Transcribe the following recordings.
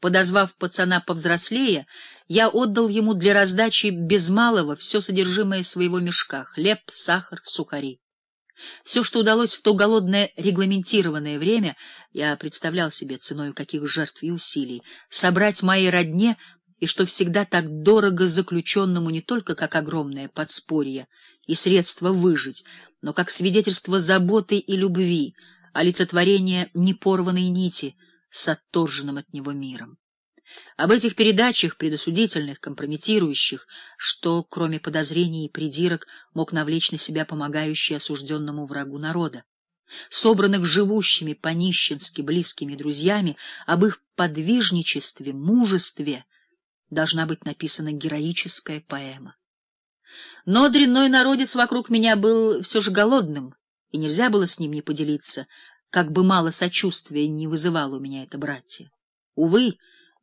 Подозвав пацана повзрослее, я отдал ему для раздачи без малого все содержимое своего мешка — хлеб, сахар, сухари. Все, что удалось в то голодное регламентированное время, я представлял себе ценой каких жертв и усилий, собрать моей родне, и что всегда так дорого заключенному не только как огромное подспорье и средство выжить, но как свидетельство заботы и любви, олицетворение непорванной нити с отторженным от него миром. Об этих передачах, предосудительных, компрометирующих, что, кроме подозрений и придирок, мог навлечь на себя помогающий осужденному врагу народа, собранных живущими по-нищенски близкими друзьями, об их подвижничестве, мужестве, должна быть написана героическая поэма. Но дрянной народец вокруг меня был все же голодным, и нельзя было с ним не поделиться, как бы мало сочувствия не вызывало у меня это братья. Увы,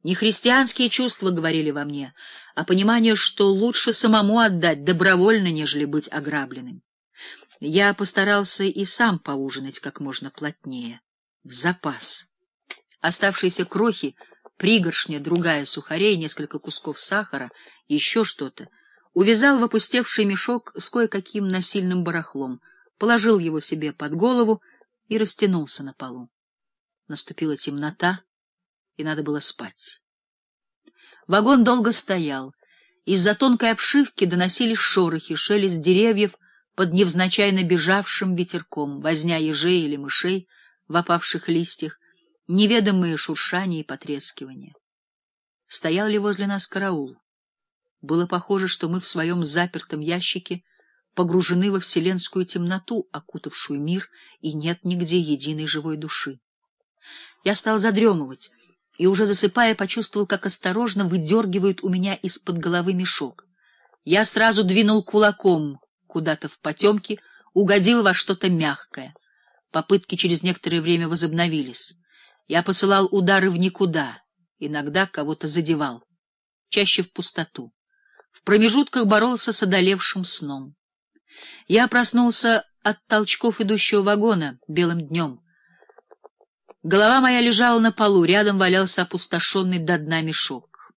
не христианские чувства говорили во мне, а понимание, что лучше самому отдать добровольно, нежели быть ограбленным. Я постарался и сам поужинать как можно плотнее, в запас. Оставшиеся крохи, пригоршня, другая сухарей, несколько кусков сахара, еще что-то, увязал в опустевший мешок с кое-каким насильным барахлом, положил его себе под голову и растянулся на полу. Наступила темнота, и надо было спать. Вагон долго стоял. Из-за тонкой обшивки доносились шорохи, шелест деревьев под невзначай набежавшим ветерком, возня ежей или мышей в опавших листьях, неведомые шуршания и потрескивания. Стоял ли возле нас караул? Было похоже, что мы в своем запертом ящике погружены во вселенскую темноту, окутавшую мир, и нет нигде единой живой души. Я стал задремывать, и уже засыпая почувствовал, как осторожно выдергивают у меня из-под головы мешок. Я сразу двинул кулаком куда-то в потемки, угодил во что-то мягкое. Попытки через некоторое время возобновились. Я посылал удары в никуда, иногда кого-то задевал, чаще в пустоту. В промежутках боролся с одолевшим сном. Я проснулся от толчков идущего вагона белым днем. Голова моя лежала на полу, рядом валялся опустошенный до дна мешок.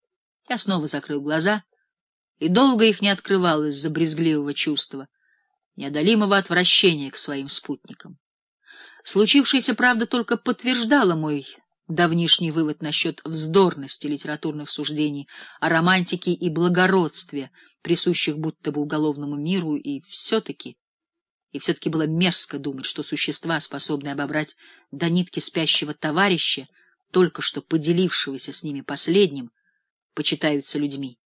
Я снова закрыл глаза и долго их не открывал из-за брезгливого чувства, неодолимого отвращения к своим спутникам. Случившееся, правда, только подтверждало мой давнишний вывод насчет вздорности литературных суждений о романтике и благородстве, присущих будто бы уголовному миру, и все-таки и все-таки было мерзко думать, что существа, способные обобрать до нитки спящего товарища, только что поделившегося с ними последним, почитаются людьми.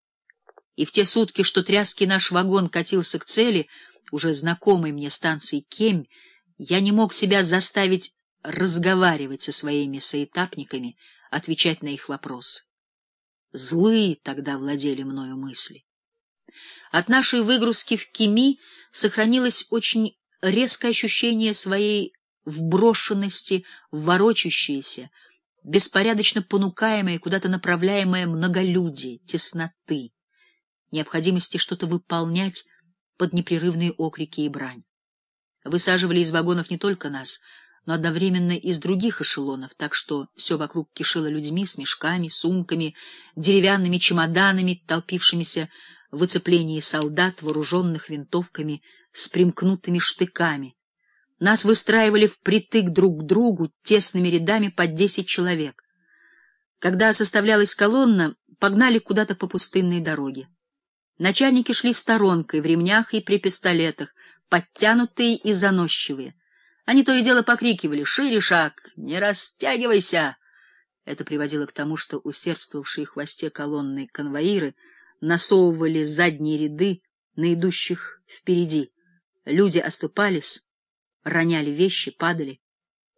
И в те сутки, что тряский наш вагон катился к цели, уже знакомой мне станции Кемь, я не мог себя заставить разговаривать со своими соэтапниками, отвечать на их вопросы. Злые тогда владели мною мысли. От нашей выгрузки в Кеми сохранилось очень резкое ощущение своей вброшенности в ворочащиеся, беспорядочно понукаемые, куда-то направляемые многолюдие, тесноты, необходимости что-то выполнять под непрерывные окрики и брань. Высаживали из вагонов не только нас, но одновременно из других эшелонов, так что все вокруг кишело людьми с мешками, сумками, деревянными чемоданами, толпившимися в оцеплении солдат, вооруженных винтовками с примкнутыми штыками. Нас выстраивали впритык друг к другу тесными рядами по десять человек. Когда составлялась колонна, погнали куда-то по пустынной дороге. Начальники шли сторонкой, в ремнях и при пистолетах, подтянутые и заносчивые. Они то и дело покрикивали «Шире шаг! Не растягивайся!» Это приводило к тому, что усердствовавшие в хвосте колонны конвоиры — насовывали задние ряды на идущих впереди. Люди оступались, роняли вещи, падали.